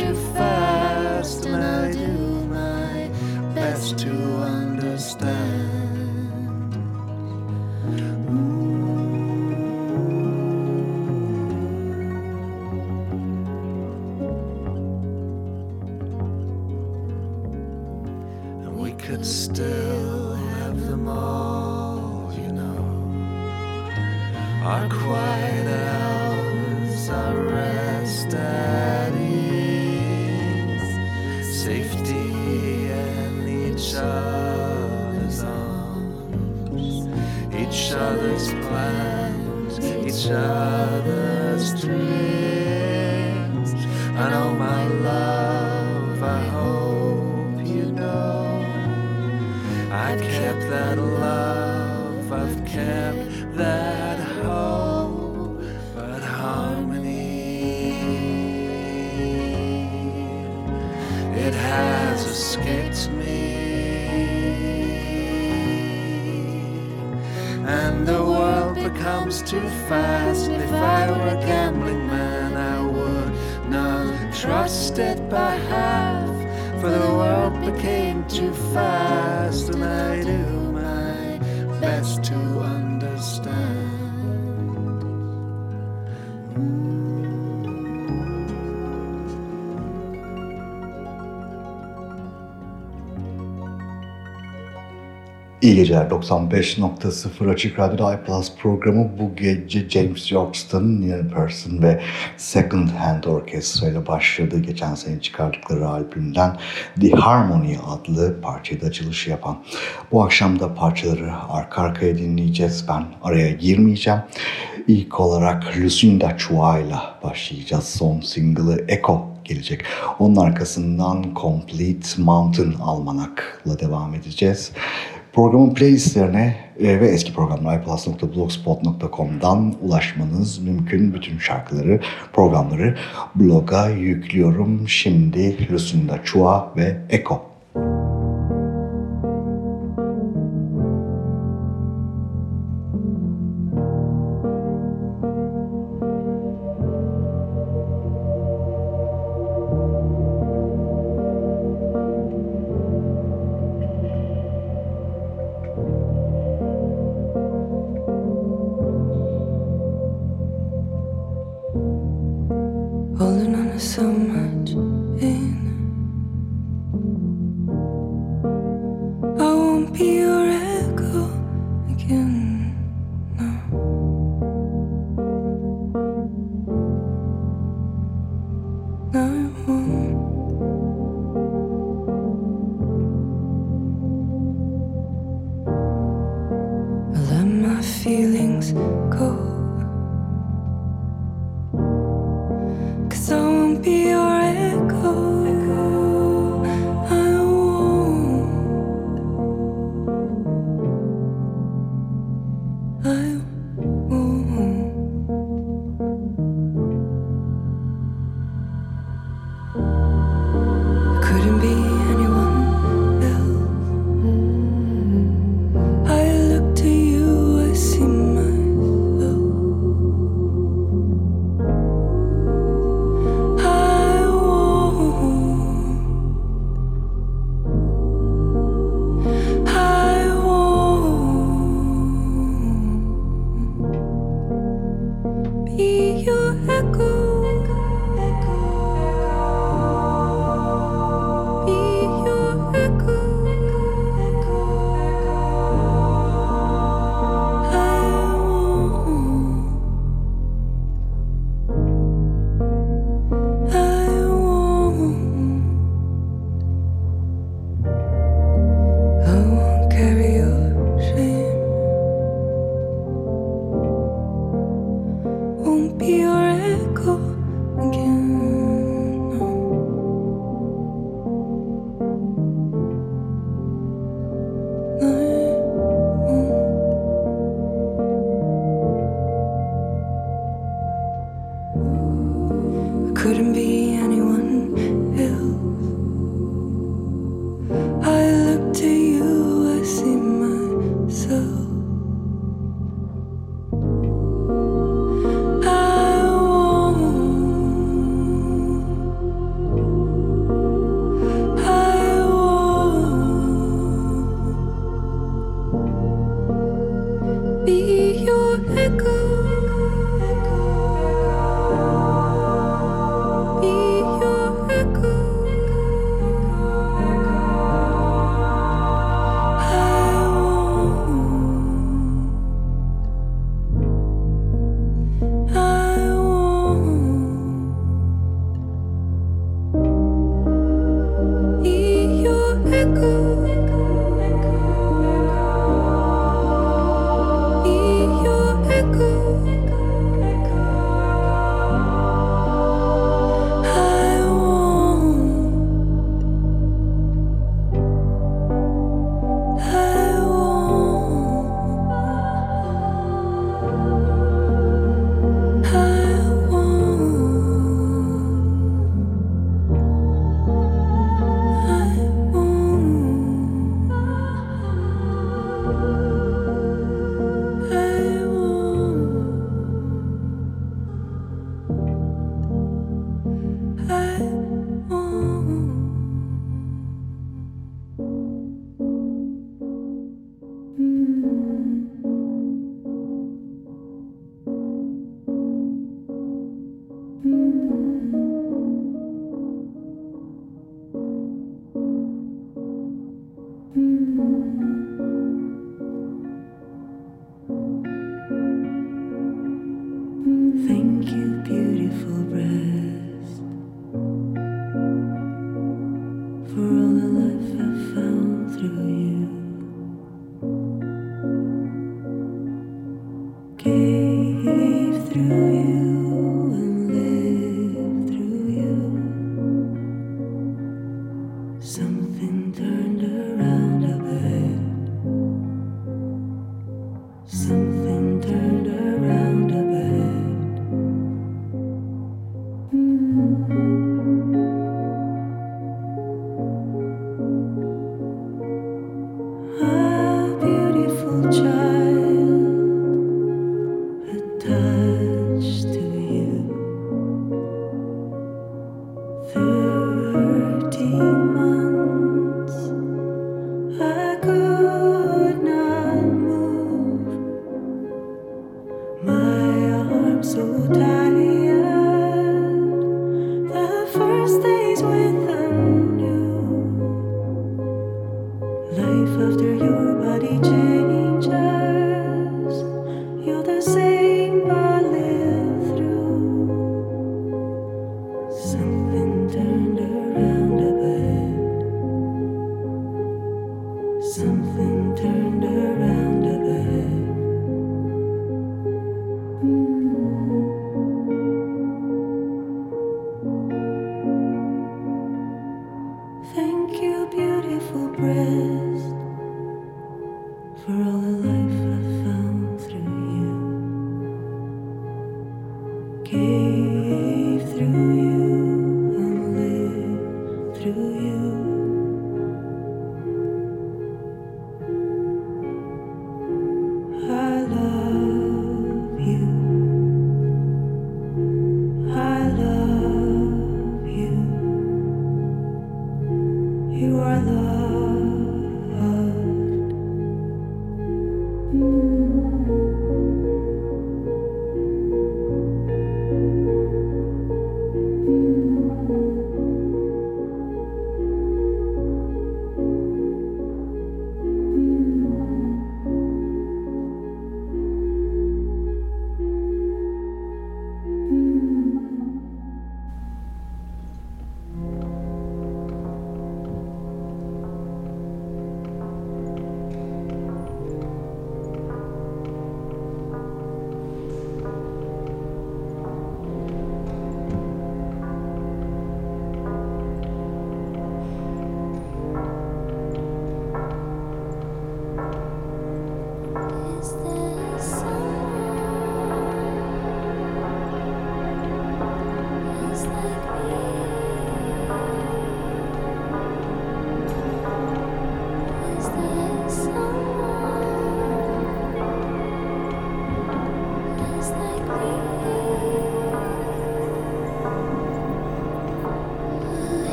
came out The world becomes too fast. If I were a gambling man, I would not trust it by half. For the world became too fast, and I do my best to understand. İyi geceler 95.0 Açık Radyo'da iPlus programı bu gece James Johnston, Neil Pearson ve Second Hand Orchestra ile başladı. Geçen sene çıkardıkları albümden The Harmony adlı parçayı da açılışı yapan. Bu akşam da parçaları arka arkaya dinleyeceğiz. Ben araya girmeyeceğim. İlk olarak Lucinda Chua ile başlayacağız. Son single'ı Echo gelecek. Onun arkasından Complete Mountain Almanak'la devam edeceğiz. Programın playlistlerine e, ve eski programlar iplus.blogspot.com'dan ulaşmanız mümkün. Bütün şarkıları, programları bloga yüklüyorum. Şimdi Lucinda Chua ve Echo.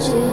you.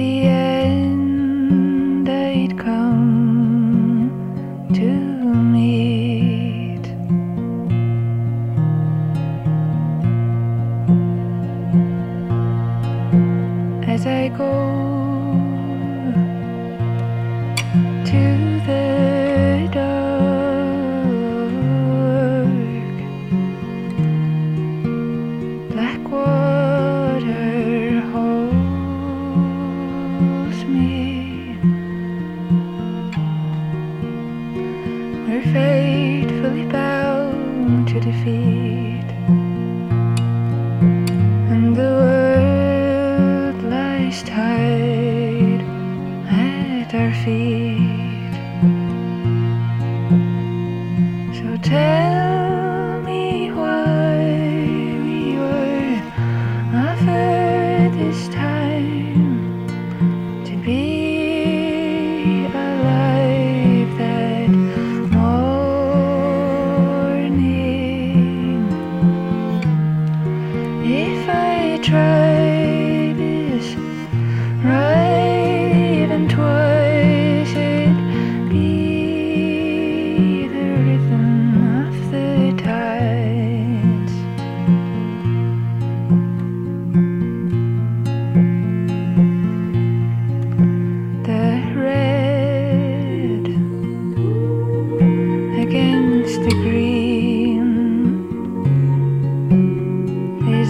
Tired.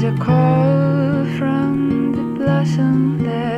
God knows how I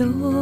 adore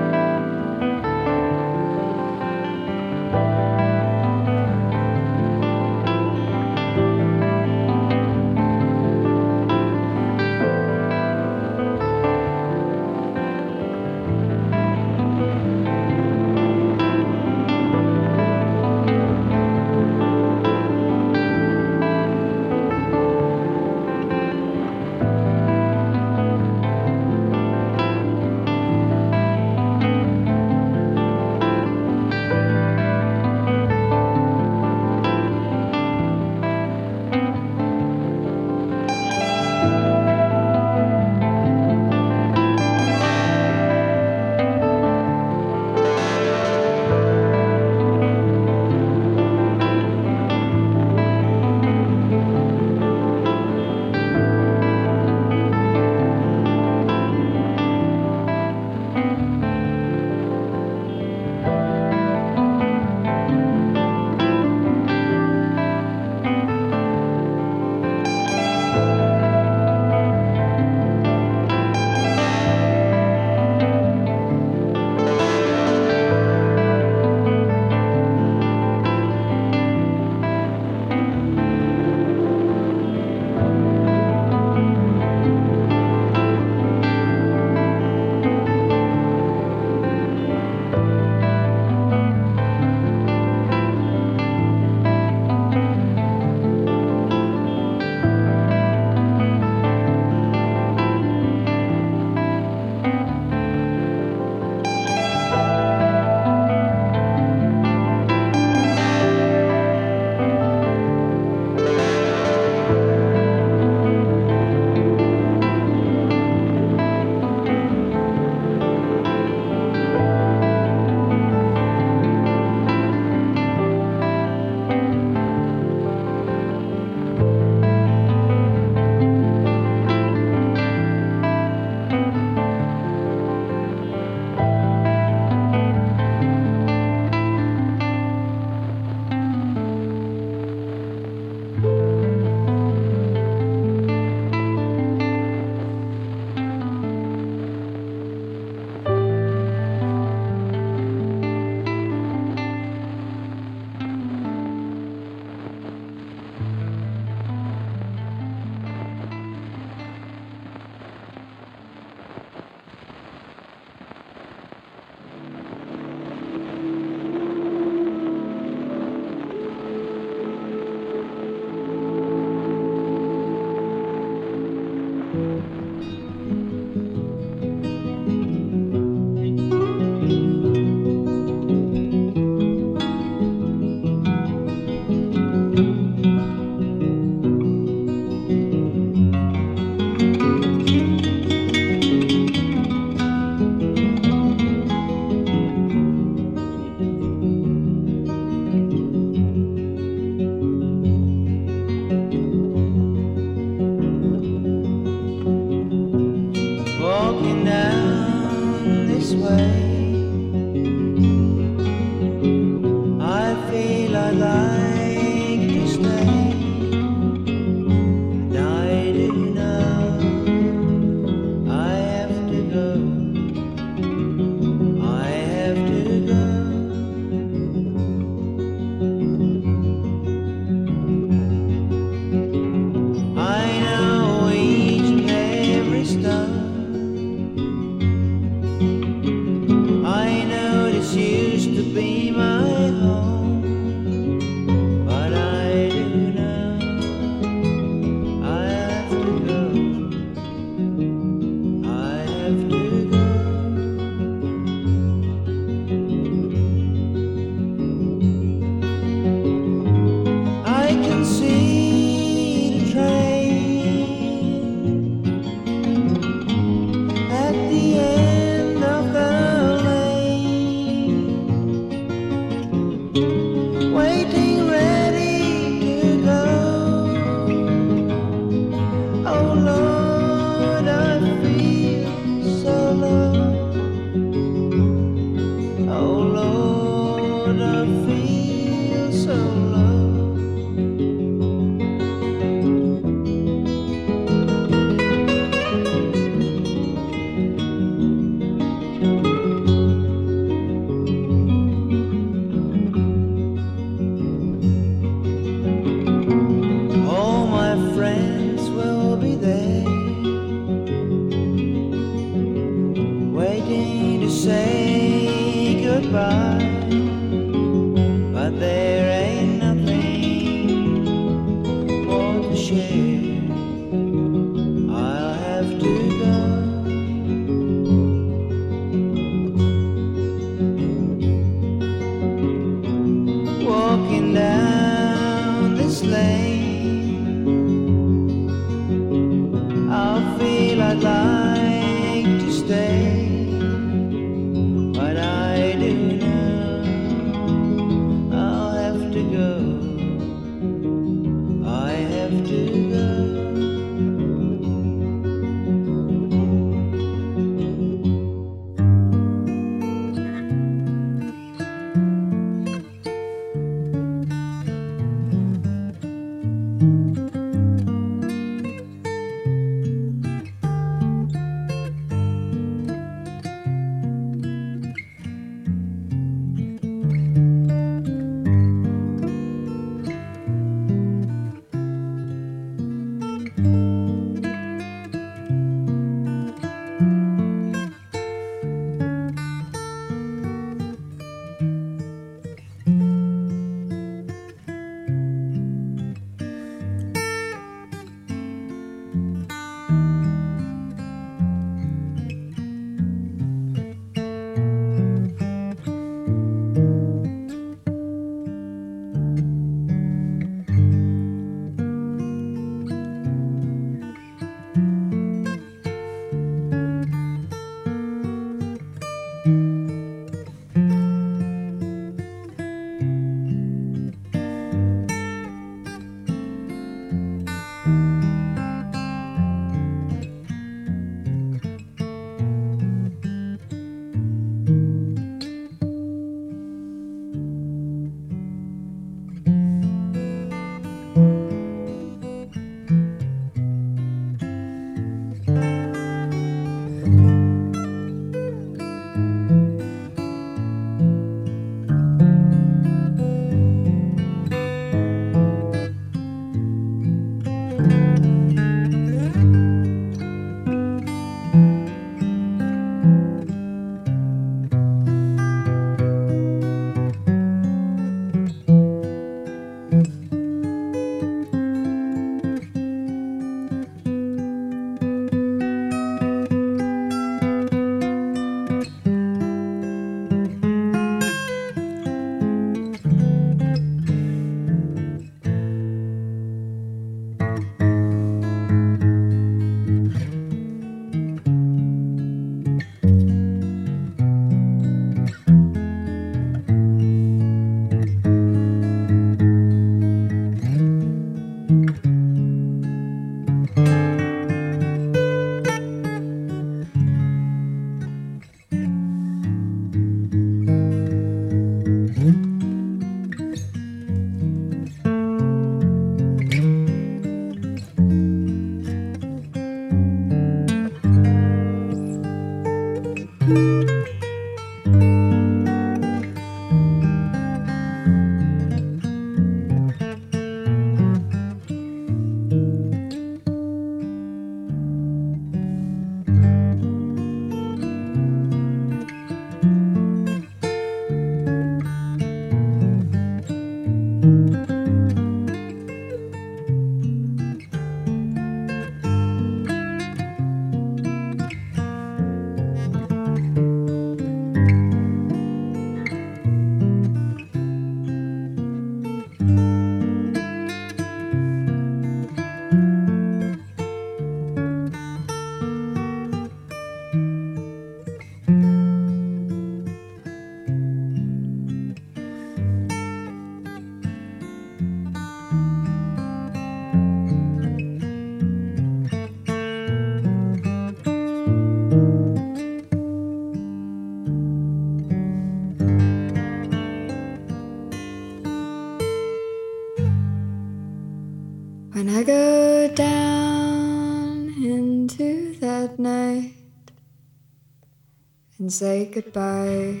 say goodbye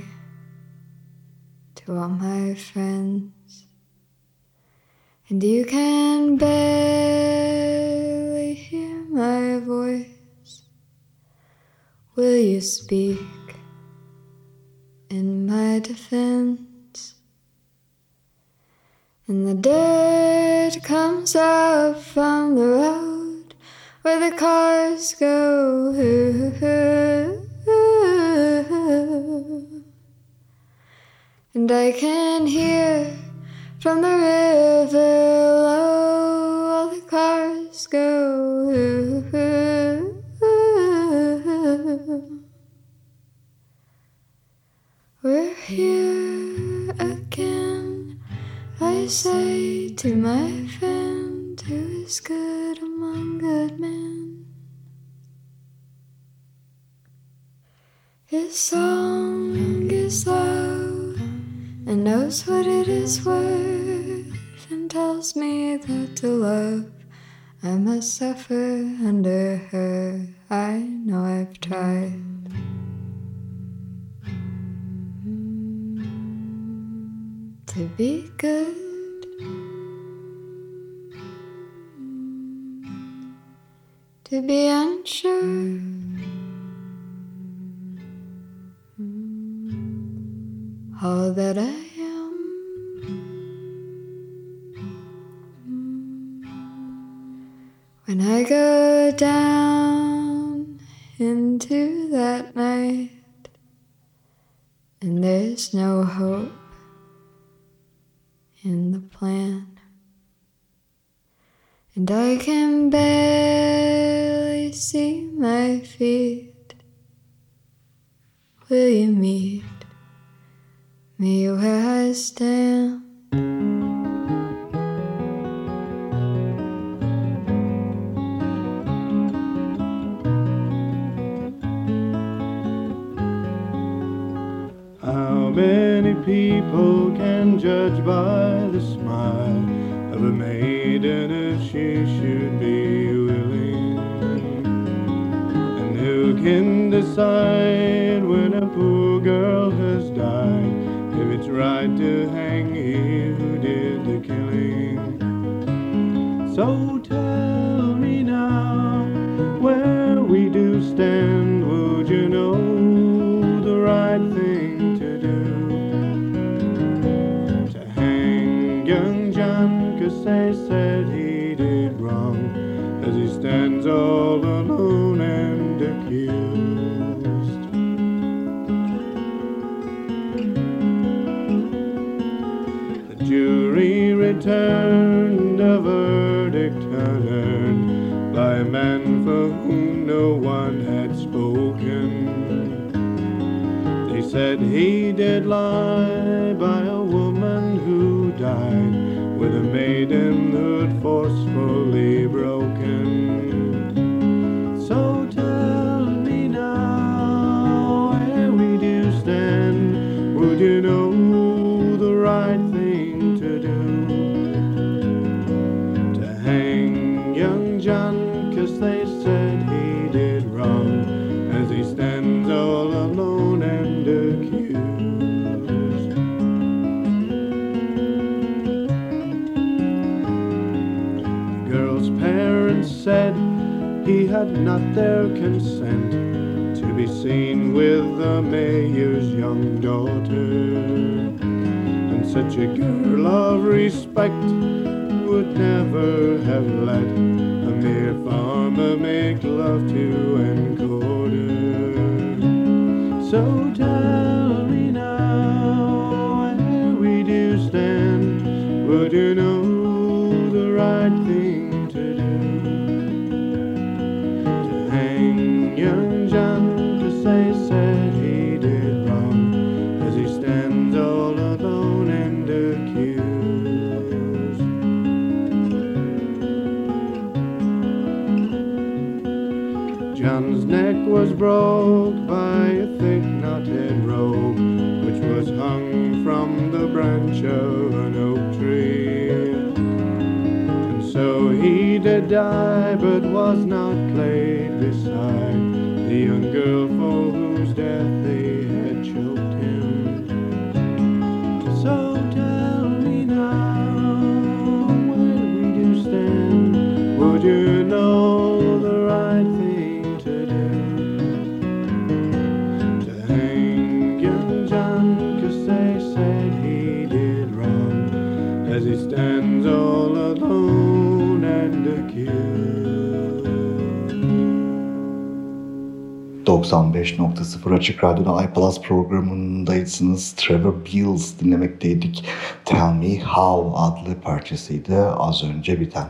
to all my friends. And you can barely hear my voice. Will you speak in my defense? And the dirt comes up from the road where the cars go. And I can hear from the knows what it is worth and tells me that to love I must suffer under her. I know I've tried. To be good, to be unsure. all that I there's no hope in the plan, and I can by the smile of a maiden if she should be willing? And who can decide when a poor girl has died? if it's right to hang all alone and accused. The jury returned a verdict unearned by a man for whom no one had spoken. They said he did lie by a woman who died with a maidenhood forcefully had not their consent to be seen with the mayor's young daughter. And such a girl of respect would never have let a mere farmer make love to and court her. So tell me now where we do stand. Would you know they said he did wrong, as he stands all alone and accused. John's neck was broke by a thick knotted rope, which was hung from the branch of an oak tree. And so he did die, but was not laid beside death 95.0 Açık Radyo'da iPlus programındaysınız. Trevor Beals dinlemekteydik. Tell Me How adlı parçasıydı az önce biten.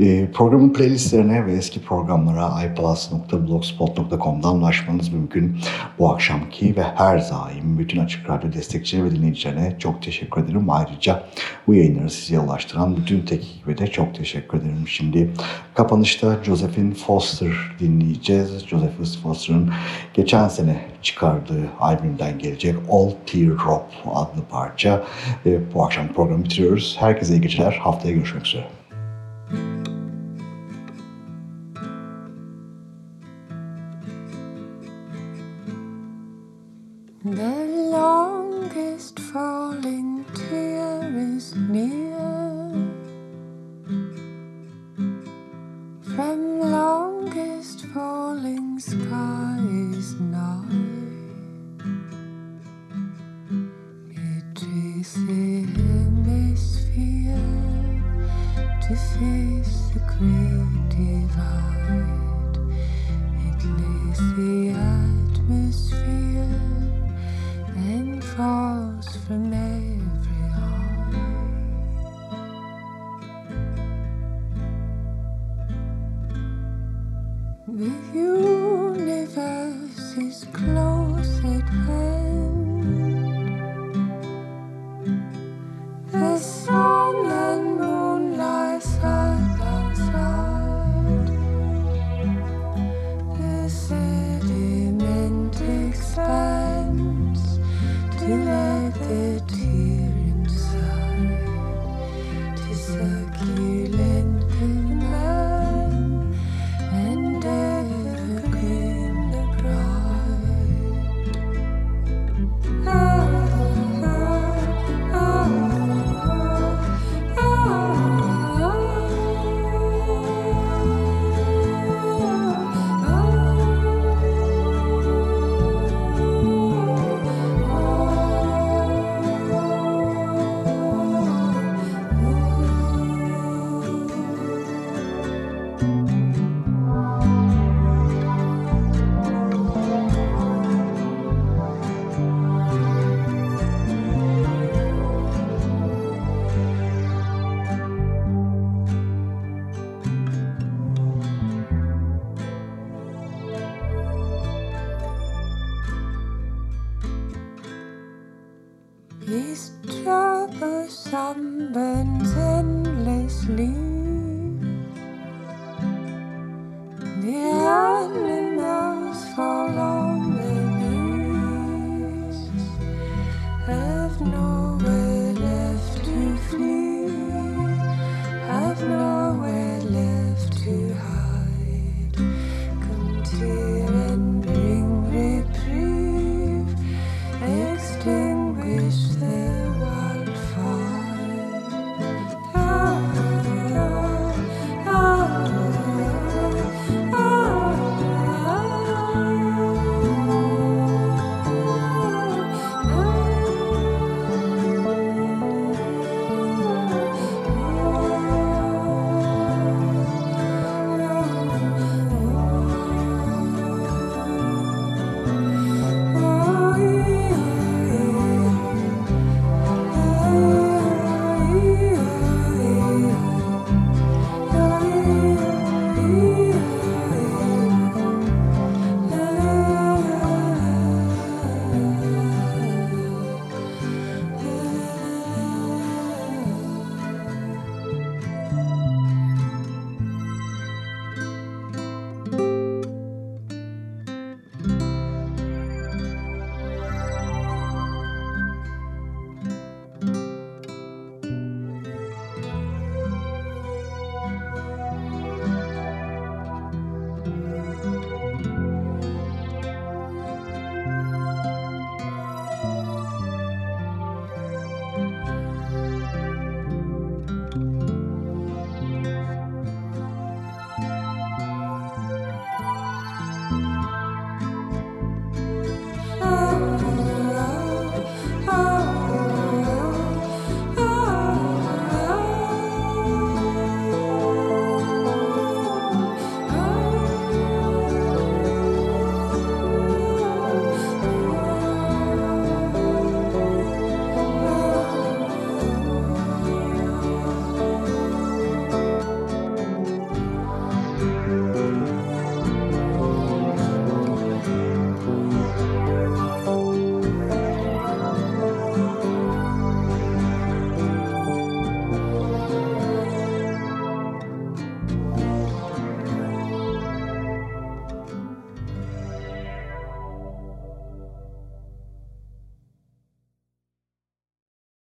Ee, programın playlistlerine ve eski programlara iplus.blogspot.com'dan ulaşmanız mümkün. Bu akşamki ve her daim bütün Açık Radyo destekçileri ve dinleyicilerine çok teşekkür ederim. Ayrıca bu yayınları size ulaştıran bütün teknik ekibe de çok teşekkür ederim. Şimdi kapanışta Josephine Foster dinleyeceğiz. Josephine Foster'ın geçen sene çıkardığı albümden gelecek All Teardrop adlı parça. Bu akşam programı bitiriyoruz. Herkese iyi geceler. Haftaya görüşmek üzere. Falling